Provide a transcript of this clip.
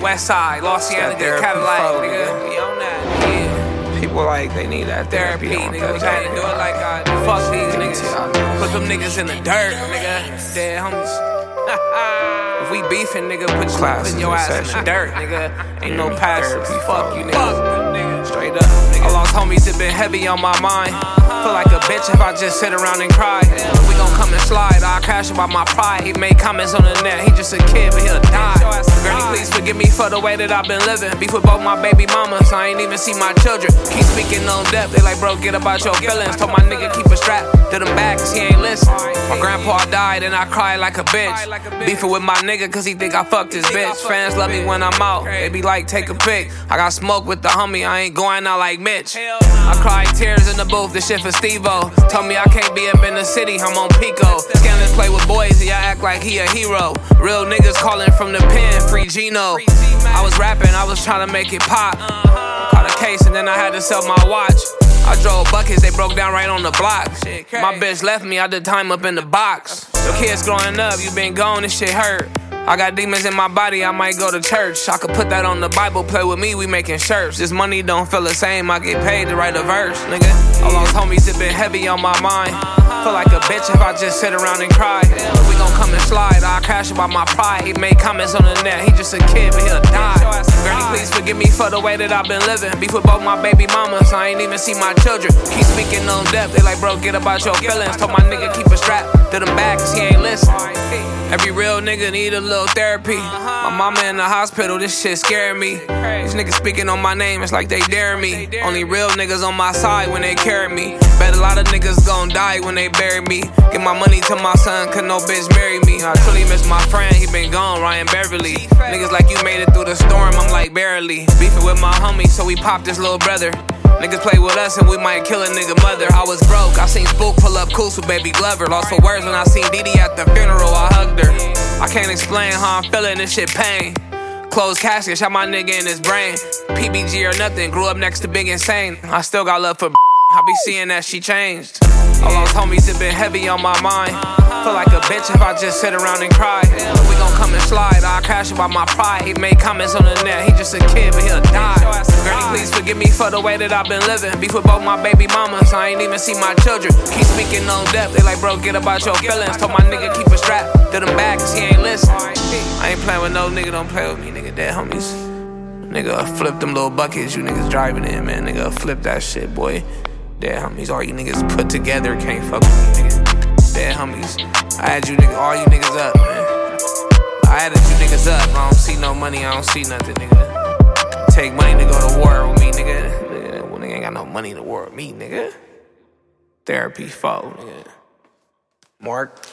West Side, Los Angeles, Cadillac, nigga. We on that, yeah. People like they need that Therapy, nigga. We gotta do it like I fuck these niggas. Put them niggas in the dirt, nigga. Dead homies. if we beefing, nigga, put, you, put your ass in the dirt, nigga. Ain't no passes. Fuck you, nigga. Straight up. I lost homies that been heavy on my mind. Feel like a bitch if I just sit around and cry. We gon' come and slide. I crash about my pride. He made comments on the net. He just a kid, but he'll die. Forgive me for the way that I've been living. Beef with both my baby mamas. I ain't even see my children. Keep speaking on depth. They like, bro, get about your feelings. Told my nigga keep a strap to them back, cause he ain't listen. My grandpa died and I cried like a bitch. Beefing with my nigga cause he think I fucked his bitch. Fans love me when I'm out. They be like, take a pic. I got smoke with the homie. I ain't going out like Mitch. I cried tears in the booth. This shit for Steve-O. Told me I can't be up in the city. I'm on Pico. Scandalous play with boys. Yeah, act like he a hero. Real niggas calling from the pen. Free Gino. I was rapping. I was trying to make it pop. Caught a case and then I had to sell my watch. I drove buckets, they broke down right on the block. My bitch left me, I did time up in the box. Your kids growing up, you been gone, this shit hurt. I got demons in my body, I might go to church. I could put that on the Bible, play with me, we making shirts. This money don't feel the same, I get paid to write a verse, nigga. All those homies have been heavy on my mind. Feel like a bitch if I just sit around and cry. We gon' come and slide, I crash about my pride. He made comments on the net, he just a kid, but he'll die. Granny, please forgive me for the way that I've been living. Beef with both my baby mamas, I ain't even see my children. Keep speaking on depth, they like, bro, get about your feelings. Told my nigga keep a strap to them back, cause he ain't listen. Every real nigga need a little therapy. My mama in the hospital, this shit scaring me. These niggas speaking on my name, it's like they daring me. Only real niggas on my side when they carry me. Bet a lot of niggas gon' die when they bury me. Give my money to my son, cause no bitch marry me. I truly miss my friend, he been gone, Ryan Beverly. Niggas like you made it through the storm, I'm like barely. Beefing with my homie, so we popped this little brother. Niggas play with us and we might kill a nigga mother. I was broke, I seen Spook pull up Coos with Baby Glover. Lost for words when I seen Didi at the funeral, I hugged her. I can't explain how I'm feeling, this shit pain. Closed casket, shot my nigga in his brain. PBG or nothing, grew up next to Big Insane. I still got love for I be seeing that she changed. All those homies have been heavy on my mind. Feel like a bitch if I just sit around and cry. We gon' come and slide, I crash about my pride. He made comments on the net, he just a kid, but he'll die. Granny, please forgive me for the way that I've been living. Beef with both my baby mamas, I ain't even see my children. Keep speaking on depth, they like, bro, get about your feelings. Told my nigga keep a strap to them back, cause he ain't listen. I ain't playing with no nigga, don't play with me, nigga, dead homies. Nigga, flip them little buckets you niggas driving in, man. Nigga, flip that shit, boy. Dead homies, all you niggas put together can't fuck with me, nigga. Dead homies, I had you niggas, all you niggas up, man. I added you niggas up. I don't see no money, I don't see nothing, nigga. Take money to go to war with me, nigga. Nigga, well, nigga ain't got no money to war with me, nigga. Therapy, foe, nigga. Mark.